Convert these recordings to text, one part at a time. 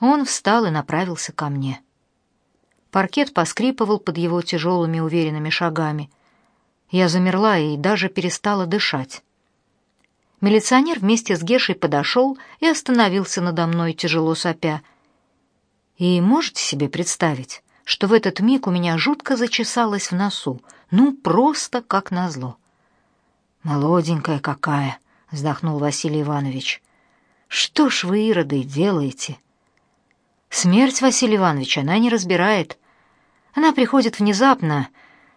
Он встал и направился ко мне. Паркет поскрипывал под его тяжелыми уверенными шагами. Я замерла и даже перестала дышать. Милиционер вместе с Гешей подошел и остановился надо мной, тяжело сопя. И можете себе представить, что в этот миг у меня жутко зачесалось в носу, ну просто как назло. «Молоденькая какая!» — вздохнул Василий Иванович. «Что ж вы, ироды, делаете?» Смерть Василий Иванович она не разбирает. Она приходит внезапно,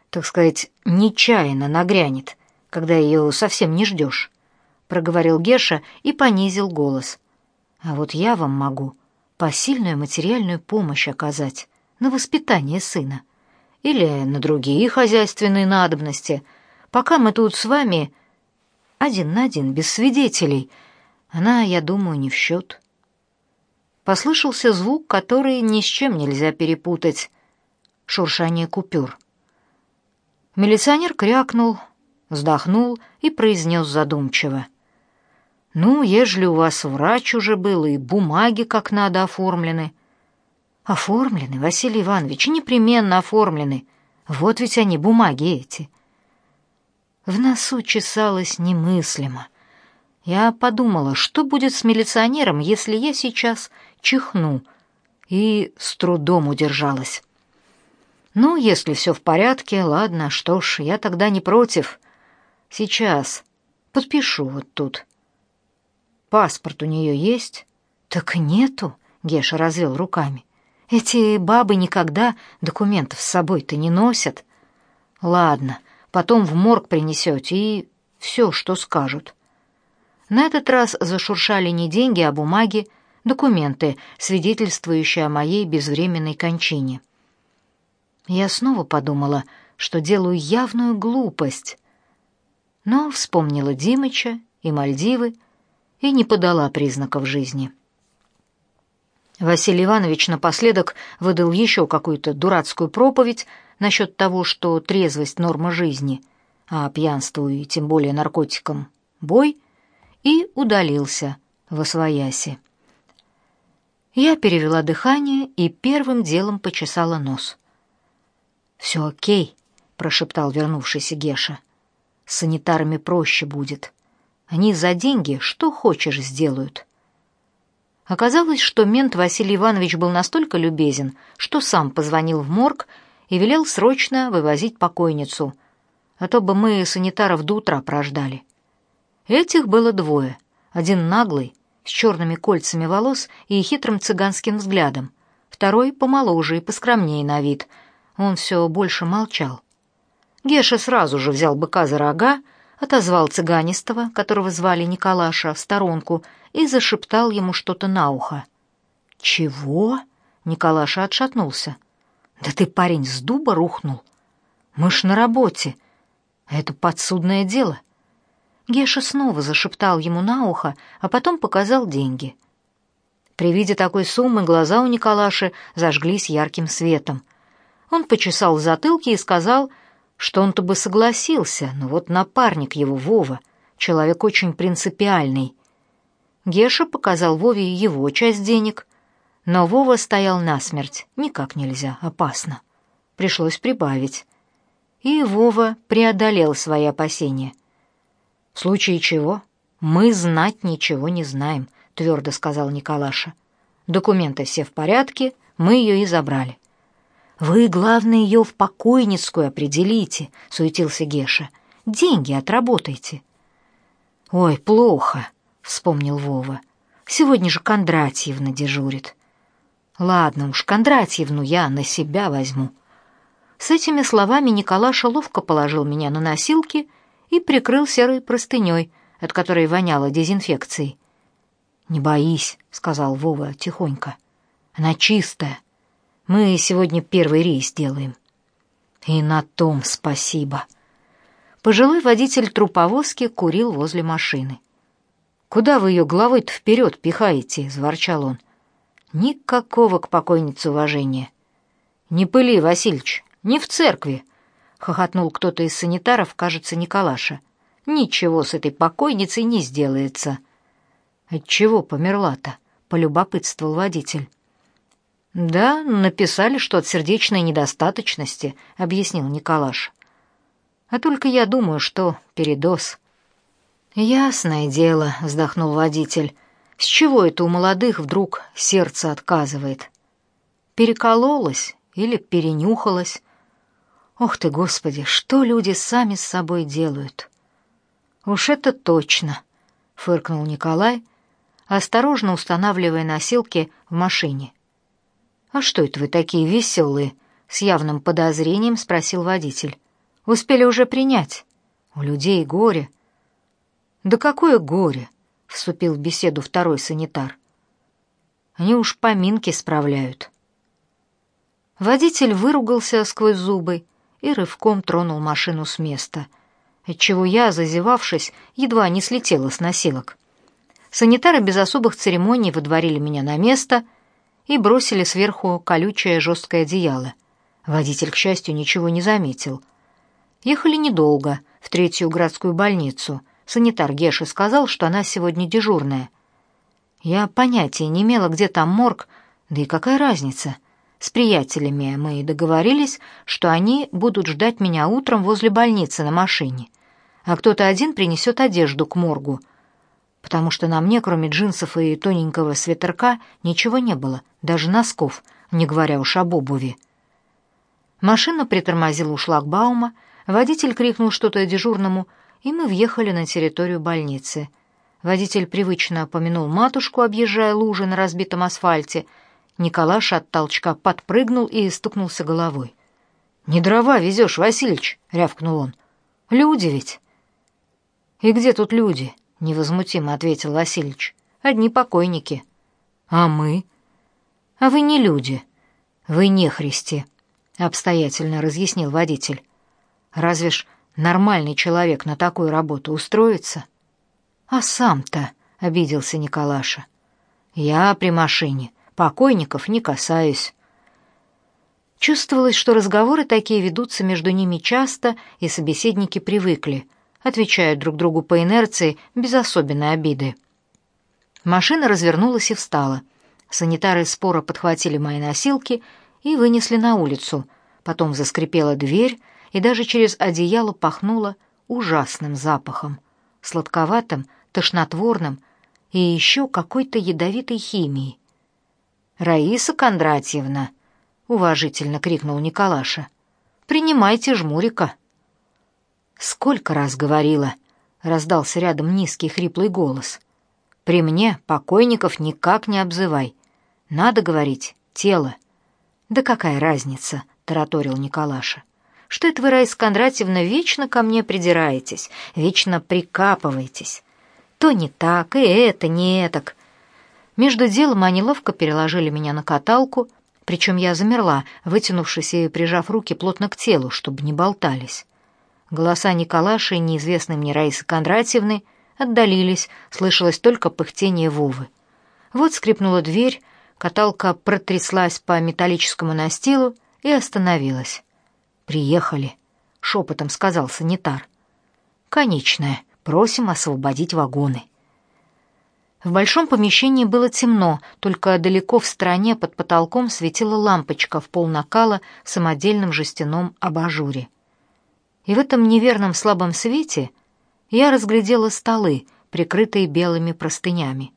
так сказать, нечаянно нагрянет, когда ее совсем не ждешь проговорил Геша и понизил голос. А вот я вам могу посильную материальную помощь оказать на воспитание сына или на другие хозяйственные надобности. Пока мы тут с вами один на один без свидетелей, она, я думаю, не в счет. Послышался звук, который ни с чем нельзя перепутать. Шуршание купюр. Милиционер крякнул, вздохнул и произнес задумчиво. Ну, ежели у вас врач уже был и бумаги как надо оформлены. Оформлены, Василий Иванович, непременно оформлены. Вот ведь они, бумаги эти. В носу чесалось немыслимо. Я подумала, что будет с милиционером, если я сейчас чихну, и с трудом удержалась. Ну, если все в порядке, ладно, что ж, я тогда не против. Сейчас подпишу вот тут. Паспорт у нее есть? Так нету, Геша развел руками. Эти бабы никогда документов с собой-то не носят. Ладно, потом в морг принесете и все, что скажут. На этот раз зашуршали не деньги, а бумаги, документы, свидетельствующие о моей безвременной кончине. Я снова подумала, что делаю явную глупость. Но вспомнила Димыча и Мальдивы, и не подала признаков жизни. Василий Иванович напоследок выдал еще какую-то дурацкую проповедь насчет того, что трезвость — норма жизни, а пьянству и тем более наркотикам — бой, и удалился во свояси. Я перевела дыхание и первым делом почесала нос. «Все окей», — прошептал вернувшийся Геша. «С санитарами проще будет». Они за деньги что хочешь сделают. Оказалось, что мент Василий Иванович был настолько любезен, что сам позвонил в морг и велел срочно вывозить покойницу, а то бы мы санитаров до утра прождали. Этих было двое. Один наглый, с черными кольцами волос и хитрым цыганским взглядом, второй помоложе и поскромнее на вид. Он все больше молчал. Геша сразу же взял быка за рога, отозвал цыганистого, которого звали Николаша, в сторонку и зашептал ему что-то на ухо. «Чего?» — Николаша отшатнулся. «Да ты, парень, с дуба рухнул. Мы ж на работе. Это подсудное дело». Геша снова зашептал ему на ухо, а потом показал деньги. При виде такой суммы глаза у Николаши зажглись ярким светом. Он почесал в затылке и сказал — что он-то бы согласился, но вот напарник его, Вова, человек очень принципиальный. Геша показал Вове его часть денег, но Вова стоял насмерть, никак нельзя, опасно. Пришлось прибавить. И Вова преодолел свои опасения. «В случае чего мы знать ничего не знаем», — твердо сказал Николаша. «Документы все в порядке, мы ее и забрали». «Вы, главное, ее в покойницкую определите», — суетился Геша. «Деньги отработайте». «Ой, плохо», — вспомнил Вова. «Сегодня же Кондратьевна дежурит». «Ладно уж, Кондратьевну я на себя возьму». С этими словами Николаша ловко положил меня на носилки и прикрыл серой простыней, от которой воняло дезинфекцией. «Не боись», — сказал Вова тихонько. «Она чистая». Мы сегодня первый рейс делаем. И на том спасибо. Пожилой водитель труповозки курил возле машины. Куда вы ее головой-то вперед пихаете? заворчал он. Никакого к покойнице уважения. Не пыли, Васильич, не в церкви, хохотнул кто-то из санитаров, кажется, Николаша. Ничего с этой покойницей не сделается. От чего померла-то? полюбопытствовал водитель. «Да, написали, что от сердечной недостаточности», — объяснил Николаш. «А только я думаю, что передоз». «Ясное дело», — вздохнул водитель. «С чего это у молодых вдруг сердце отказывает? Перекололось или перенюхалось? Ох ты, Господи, что люди сами с собой делают?» «Уж это точно», — фыркнул Николай, осторожно устанавливая носилки в машине. «А что это вы такие веселые?» — с явным подозрением спросил водитель. «Успели уже принять? У людей горе». «Да какое горе?» — вступил в беседу второй санитар. «Они уж поминки справляют». Водитель выругался сквозь зубы и рывком тронул машину с места, отчего я, зазевавшись, едва не слетела с носилок. Санитары без особых церемоний выдворили меня на место — и бросили сверху колючее жесткое одеяло. Водитель, к счастью, ничего не заметил. Ехали недолго, в третью городскую больницу. Санитар Геша сказал, что она сегодня дежурная. Я понятия не имела, где там морг, да и какая разница. С приятелями мы договорились, что они будут ждать меня утром возле больницы на машине, а кто-то один принесет одежду к моргу — потому что на мне, кроме джинсов и тоненького свитерка, ничего не было, даже носков, не говоря уж об обуви. Машина притормозила у шлагбаума, водитель крикнул что-то дежурному, и мы въехали на территорию больницы. Водитель привычно помянул матушку, объезжая лужи на разбитом асфальте. Николаш от толчка подпрыгнул и стукнулся головой. «Не дрова везешь, Васильич!» — рявкнул он. «Люди ведь!» «И где тут люди?» — невозмутимо ответил Васильич. «Одни покойники». «А мы?» «А вы не люди. Вы не христи», — обстоятельно разъяснил водитель. «Разве ж нормальный человек на такую работу устроится?» «А сам-то», — обиделся Николаша. «Я при машине. Покойников не касаюсь». Чувствовалось, что разговоры такие ведутся между ними часто, и собеседники привыкли — отвечают друг другу по инерции, без особенной обиды. Машина развернулась и встала. Санитары споро подхватили мои носилки и вынесли на улицу. Потом заскрипела дверь, и даже через одеяло пахнуло ужасным запахом, сладковатым, тошнотворным и еще какой-то ядовитой химией. «Раиса Кондратьевна!» — уважительно крикнул Николаша. «Принимайте жмурика!» Сколько раз говорила, раздался рядом низкий хриплый голос. При мне покойников никак не обзывай. Надо говорить тело. Да какая разница, тараторил Николаша. Что это вы, Раиса Кондратьевна, вечно ко мне придираетесь, вечно прикапываетесь? То не так, и это не так. Между делом они ловко переложили меня на каталку, причем я замерла, вытянувшись и прижав руки плотно к телу, чтобы не болтались. Голоса Николаши и неизвестной мне Раисы Кондратьевны отдалились, слышалось только пыхтение Вовы. Вот скрипнула дверь, каталка протряслась по металлическому настилу и остановилась. «Приехали», — шепотом сказал санитар. «Конечная. Просим освободить вагоны». В большом помещении было темно, только далеко в стороне под потолком светила лампочка в пол накала в самодельном жестяном абажуре и в этом неверном слабом свете я разглядела столы, прикрытые белыми простынями.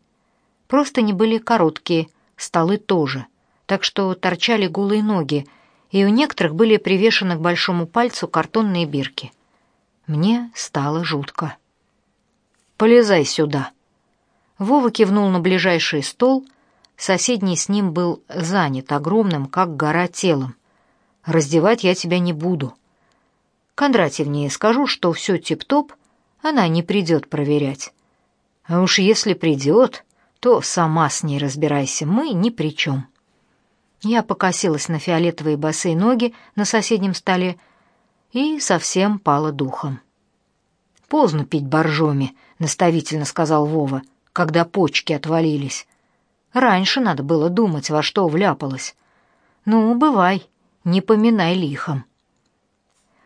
Простыни были короткие, столы тоже, так что торчали голые ноги, и у некоторых были привешены к большому пальцу картонные бирки. Мне стало жутко. «Полезай сюда!» Вова кивнул на ближайший стол, соседний с ним был занят огромным, как гора, телом. «Раздевать я тебя не буду. Кондратьевне скажу, что все тип-топ, она не придет проверять. А уж если придет, то сама с ней разбирайся, мы ни при чем. Я покосилась на фиолетовые босые ноги на соседнем столе и совсем пала духом. «Поздно пить боржоми», — наставительно сказал Вова, когда почки отвалились. «Раньше надо было думать, во что вляпалась. Ну, бывай, не поминай лихом».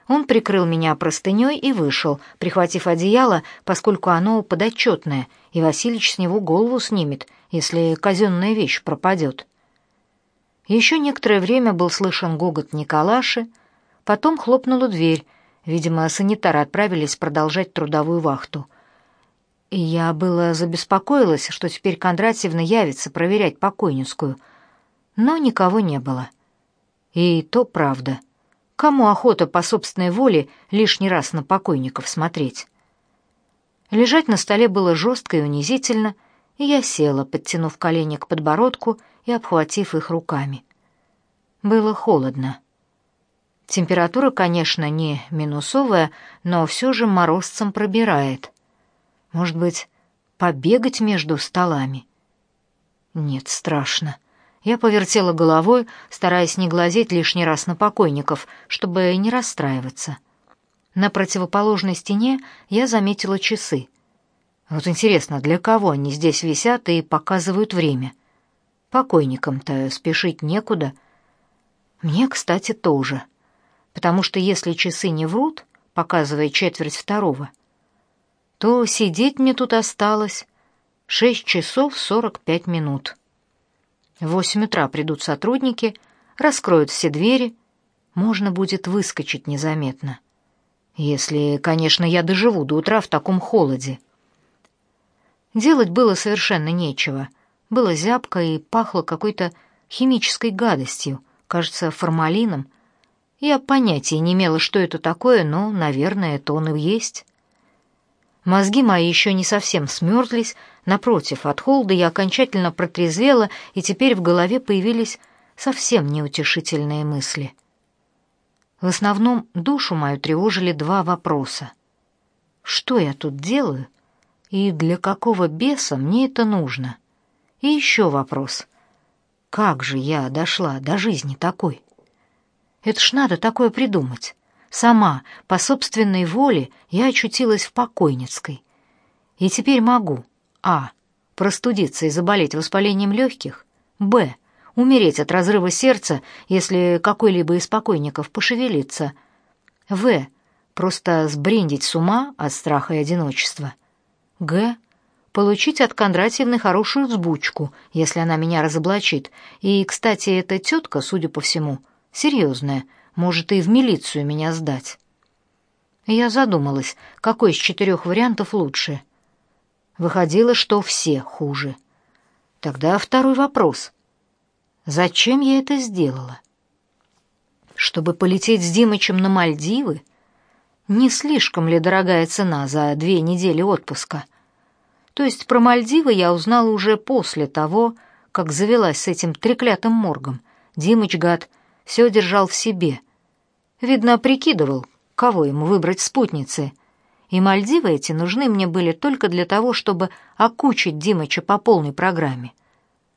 Он прикрыл меня простыней и вышел, прихватив одеяло, поскольку оно подотчетное, и Василич с него голову снимет, если казенная вещь пропадет. Еще некоторое время был слышен гогот Николаши, потом хлопнула дверь, видимо, санитары отправились продолжать трудовую вахту. Я было забеспокоилась, что теперь Кондратьевна явится проверять покойницкую, но никого не было. И то правда. Кому охота по собственной воле лишний раз на покойников смотреть? Лежать на столе было жестко и унизительно, и я села, подтянув колени к подбородку и обхватив их руками. Было холодно. Температура, конечно, не минусовая, но все же морозцем пробирает. Может быть, побегать между столами? Нет, страшно. Я повертела головой, стараясь не глазеть лишний раз на покойников, чтобы не расстраиваться. На противоположной стене я заметила часы. Вот интересно, для кого они здесь висят и показывают время? Покойникам-то спешить некуда. Мне, кстати, тоже. Потому что если часы не врут, показывая четверть второго, то сидеть мне тут осталось шесть часов сорок пять минут. В восемь утра придут сотрудники, раскроют все двери, можно будет выскочить незаметно. Если, конечно, я доживу до утра в таком холоде. Делать было совершенно нечего. Было зябко и пахло какой-то химической гадостью, кажется, формалином. Я понятия не имела, что это такое, но, наверное, это он и есть. Мозги мои еще не совсем смерзлись, напротив, от холода я окончательно протрезвела, и теперь в голове появились совсем неутешительные мысли. В основном душу мою тревожили два вопроса. Что я тут делаю? И для какого беса мне это нужно? И еще вопрос. Как же я дошла до жизни такой? Это ж надо такое придумать. Сама, по собственной воле, я очутилась в покойницкой. И теперь могу а. простудиться и заболеть воспалением легких, б. умереть от разрыва сердца, если какой-либо из покойников пошевелится, в. просто сбрендить с ума от страха и одиночества, г. получить от Кондратьевны хорошую взбучку, если она меня разоблачит. И, кстати, эта тетка, судя по всему, серьезная, может и в милицию меня сдать. Я задумалась, какой из четырех вариантов лучше. Выходило, что все хуже. Тогда второй вопрос. Зачем я это сделала? Чтобы полететь с Димычем на Мальдивы? Не слишком ли дорогая цена за две недели отпуска? То есть про Мальдивы я узнала уже после того, как завелась с этим треклятым моргом. Димыч, гад, все держал в себе. Видно, прикидывал, кого ему выбрать спутницы. И Мальдивы эти нужны мне были только для того, чтобы окучить Димыча по полной программе.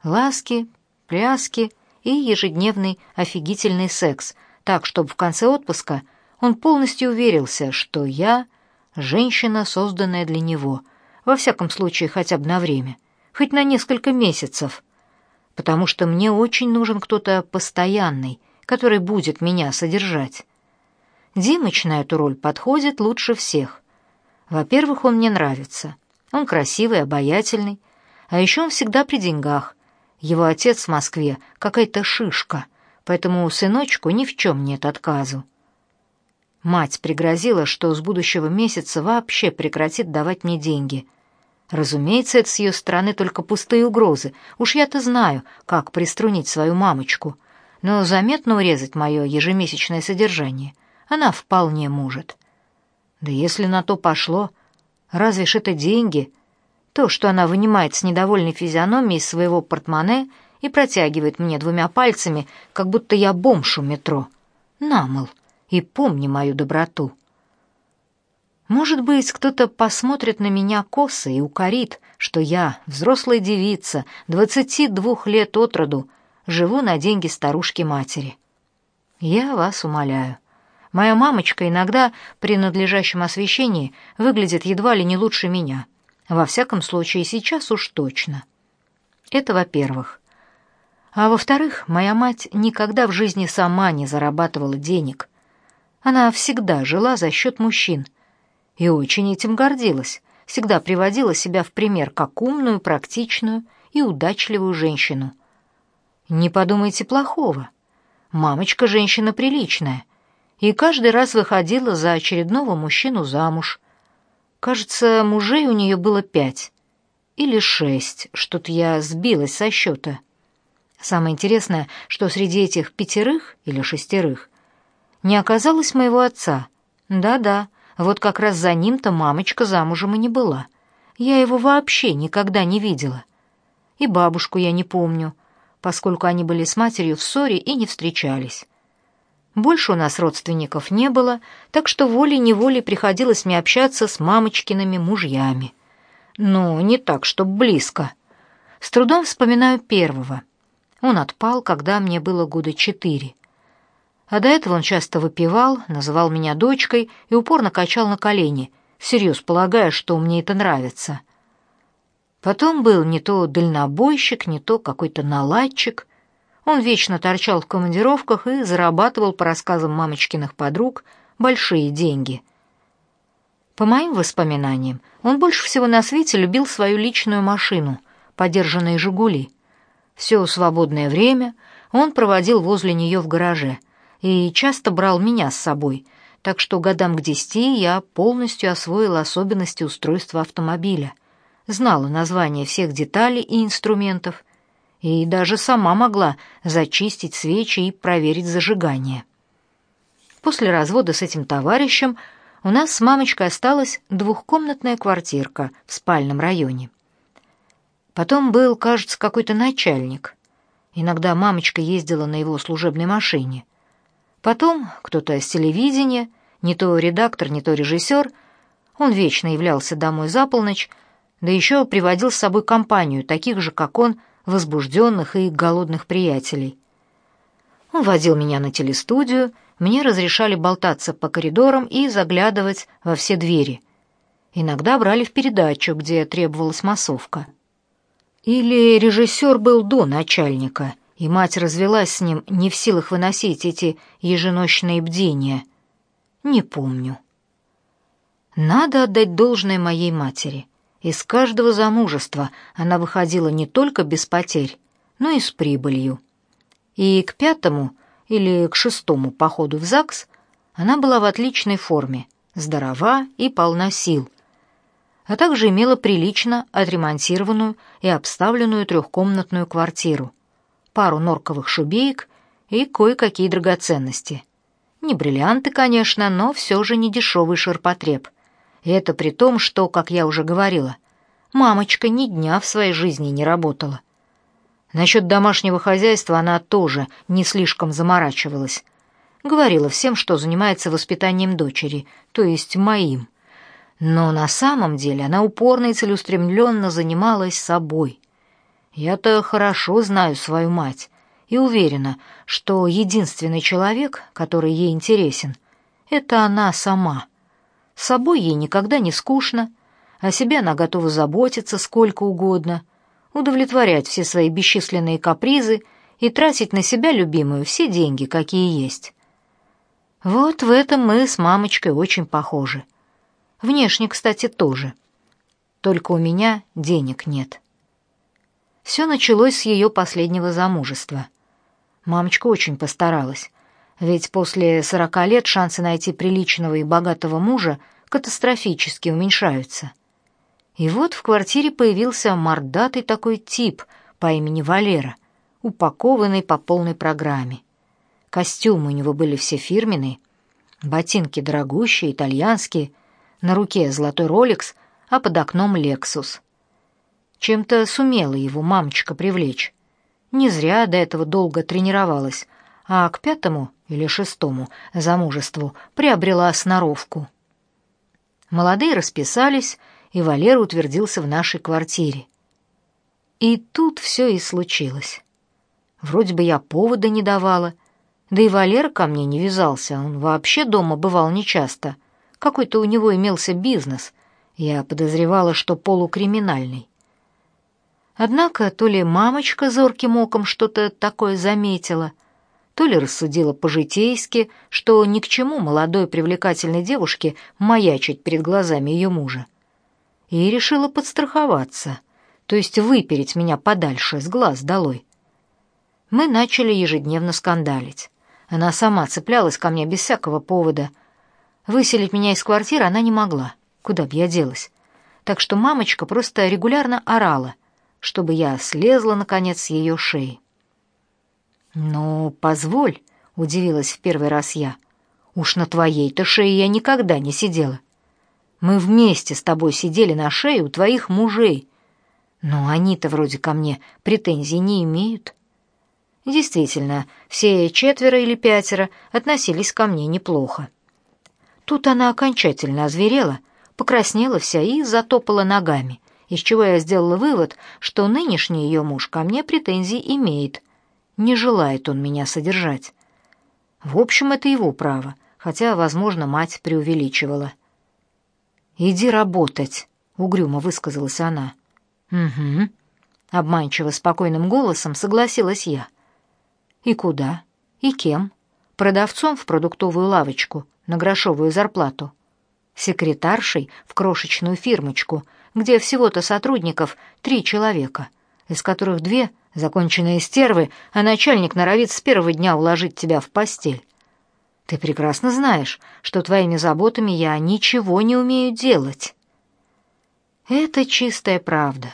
Ласки, пляски и ежедневный офигительный секс, так, чтобы в конце отпуска он полностью уверился, что я — женщина, созданная для него, во всяком случае хотя бы на время, хоть на несколько месяцев, потому что мне очень нужен кто-то постоянный, который будет меня содержать. Димыч на эту роль подходит лучше всех. Во-первых, он мне нравится. Он красивый, обаятельный, а еще он всегда при деньгах. Его отец в Москве какая-то шишка, поэтому сыночку ни в чем нет отказу. Мать пригрозила, что с будущего месяца вообще прекратит давать мне деньги. Разумеется, это с ее стороны только пустые угрозы. Уж я-то знаю, как приструнить свою мамочку но заметно урезать мое ежемесячное содержание она вполне может. Да если на то пошло, разве ж это деньги? То, что она вынимает с недовольной физиономией своего портмоне и протягивает мне двумя пальцами, как будто я бомж у метро. Намол, и помни мою доброту. Может быть, кто-то посмотрит на меня косо и укорит, что я, взрослая девица, двадцати двух лет от роду, живу на деньги старушки-матери. Я вас умоляю. Моя мамочка иногда при надлежащем освещении выглядит едва ли не лучше меня. Во всяком случае, сейчас уж точно. Это во-первых. А во-вторых, моя мать никогда в жизни сама не зарабатывала денег. Она всегда жила за счет мужчин. И очень этим гордилась. Всегда приводила себя в пример как умную, практичную и удачливую женщину — Не подумайте плохого. Мамочка женщина приличная и каждый раз выходила за очередного мужчину замуж. Кажется, мужей у нее было пять или шесть, что-то я сбилась со счета. Самое интересное, что среди этих пятерых или шестерых не оказалось моего отца. Да-да, вот как раз за ним-то мамочка замужем и не была. Я его вообще никогда не видела. И бабушку я не помню, поскольку они были с матерью в ссоре и не встречались. Больше у нас родственников не было, так что волей-неволей приходилось мне общаться с мамочкиными мужьями. Но не так, чтоб близко. С трудом вспоминаю первого. Он отпал, когда мне было года четыре. А до этого он часто выпивал, называл меня дочкой и упорно качал на колени, всерьез полагая, что мне это нравится. Потом был не то дальнобойщик, не то какой-то наладчик — он вечно торчал в командировках и зарабатывал, по рассказам мамочкиных подруг, большие деньги. По моим воспоминаниям, он больше всего на свете любил свою личную машину, подержанные «Жигули». Все свободное время он проводил возле нее в гараже и часто брал меня с собой, так что годам к десяти я полностью освоила особенности устройства автомобиля, знала названия всех деталей и инструментов, и даже сама могла зачистить свечи и проверить зажигание. После развода с этим товарищем у нас с мамочкой осталась двухкомнатная квартирка в спальном районе. Потом был, кажется, какой-то начальник. Иногда мамочка ездила на его служебной машине. Потом кто-то с телевидения, не то редактор, не то режиссер, он вечно являлся домой за полночь, да еще приводил с собой компанию таких же, как он, возбужденных и голодных приятелей. Он водил меня на телестудию, мне разрешали болтаться по коридорам и заглядывать во все двери. Иногда брали в передачу, где требовалась массовка. Или режиссер был до начальника, и мать развелась с ним, не в силах выносить эти еженочные бдения. Не помню. Надо отдать должное моей матери — из каждого замужества она выходила не только без потерь, но и с прибылью. И к пятому или к шестому походу в ЗАГС она была в отличной форме, здорова и полна сил, а также имела прилично отремонтированную и обставленную трехкомнатную квартиру, пару норковых шубеек и кое-какие драгоценности. Не бриллианты, конечно, но все же не дешевый ширпотреб — и это при том, что, как я уже говорила, мамочка ни дня в своей жизни не работала. Насчет домашнего хозяйства она тоже не слишком заморачивалась. Говорила всем, что занимается воспитанием дочери, то есть моим. Но на самом деле она упорно и целеустремленно занималась собой. Я-то хорошо знаю свою мать и уверена, что единственный человек, который ей интересен, это она сама — с собой ей никогда не скучно, о себе она готова заботиться сколько угодно, удовлетворять все свои бесчисленные капризы и тратить на себя любимую все деньги, какие есть. Вот в этом мы с мамочкой очень похожи. Внешне, кстати, тоже. Только у меня денег нет. Все началось с ее последнего замужества. Мамочка очень постаралась ведь после сорока лет шансы найти приличного и богатого мужа катастрофически уменьшаются. И вот в квартире появился мордатый такой тип по имени Валера, упакованный по полной программе. Костюмы у него были все фирменные, ботинки дорогущие, итальянские, на руке золотой Ролекс, а под окном Лексус. Чем-то сумела его мамочка привлечь. Не зря до этого долго тренировалась, а к пятому или шестому замужеству приобрела сноровку. Молодые расписались, и Валера утвердился в нашей квартире. И тут все и случилось. Вроде бы я повода не давала, да и Валера ко мне не вязался, он вообще дома бывал нечасто. Какой-то у него имелся бизнес, я подозревала, что полукриминальный. Однако то ли мамочка зорким оком что-то такое заметила — то ли рассудила по-житейски, что ни к чему молодой привлекательной девушке маячить перед глазами ее мужа. И решила подстраховаться, то есть выпереть меня подальше, с глаз долой. Мы начали ежедневно скандалить. Она сама цеплялась ко мне без всякого повода. Выселить меня из квартиры она не могла. Куда б я делась? Так что мамочка просто регулярно орала, чтобы я слезла, наконец, с ее шеи. «Ну, позволь», — удивилась в первый раз я. «Уж на твоей-то шее я никогда не сидела. Мы вместе с тобой сидели на шее у твоих мужей. Но они-то вроде ко мне претензий не имеют». Действительно, все четверо или пятеро относились ко мне неплохо. Тут она окончательно озверела, покраснела вся и затопала ногами, из чего я сделала вывод, что нынешний ее муж ко мне претензий имеет. Не желает он меня содержать. В общем, это его право, хотя, возможно, мать преувеличивала. «Иди работать», — угрюмо высказалась она. «Угу», — обманчиво спокойным голосом согласилась я. И куда? И кем? Продавцом в продуктовую лавочку на грошовую зарплату. Секретаршей в крошечную фирмочку, где всего-то сотрудников три человека, из которых две — законченные стервы, а начальник норовит с первого дня уложить тебя в постель. Ты прекрасно знаешь, что твоими заботами я ничего не умею делать. Это чистая правда.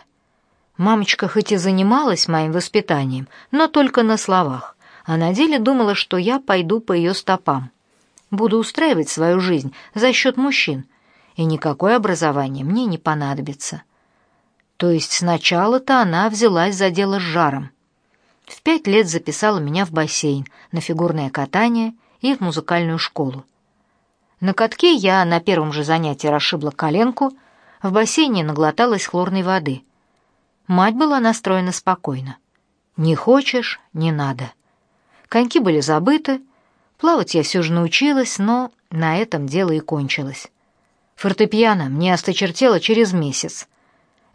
Мамочка хоть и занималась моим воспитанием, но только на словах а на деле думала, что я пойду по ее стопам. Буду устраивать свою жизнь за счет мужчин, и никакое образование мне не понадобится. То есть сначала-то она взялась за дело с жаром. В пять лет записала меня в бассейн, на фигурное катание и в музыкальную школу. На катке я на первом же занятии расшибла коленку, в бассейне наглоталась хлорной воды. Мать была настроена спокойно. «Не хочешь — не надо». Коньки были забыты, плавать я все же научилась, но на этом дело и кончилось. Фортепиано мне осточертело через месяц.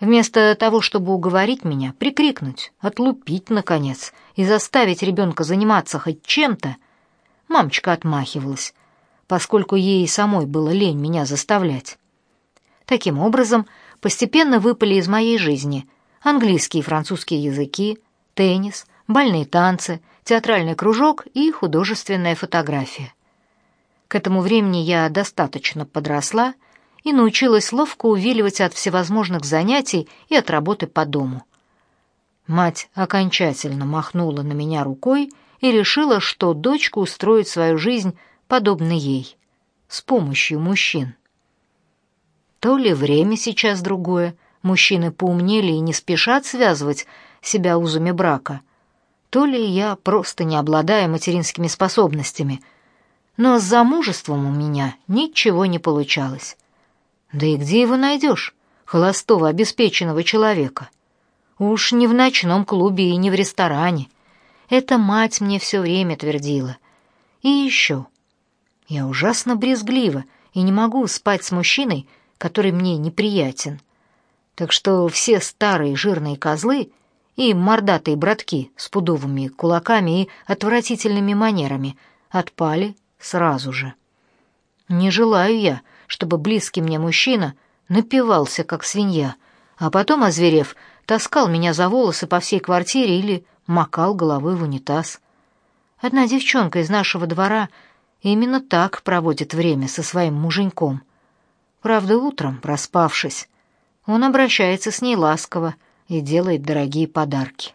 Вместо того, чтобы уговорить меня, прикрикнуть, отлупить, наконец, и заставить ребенка заниматься хоть чем-то, мамочка отмахивалась, поскольку ей самой было лень меня заставлять. Таким образом, постепенно выпали из моей жизни английский и французский языки, теннис, бальные танцы, театральный кружок и художественная фотография. К этому времени я достаточно подросла и научилась ловко увиливать от всевозможных занятий и от работы по дому. Мать окончательно махнула на меня рукой и решила, что дочка устроит свою жизнь подобно ей, с помощью мужчин. То ли время сейчас другое, мужчины поумнели и не спешат связывать себя узами брака, то ли я просто не обладаю материнскими способностями, но с замужеством у меня ничего не получалось. Да и где его найдешь, холостого обеспеченного человека? Уж не в ночном клубе и не в ресторане. Это мать мне все время твердила. И еще. Я ужасно брезглива и не могу спать с мужчиной, который мне неприятен. Так что все старые жирные козлы и мордатые братки с пудовыми кулаками и отвратительными манерами отпали сразу же. Не желаю я, чтобы близкий мне мужчина напивался, как свинья, а потом, озверев, таскал меня за волосы по всей квартире или макал головой в унитаз. Одна девчонка из нашего двора именно так проводит время со своим муженьком. Правда, утром, проспавшись, он обращается с ней ласково, и делает дорогие подарки.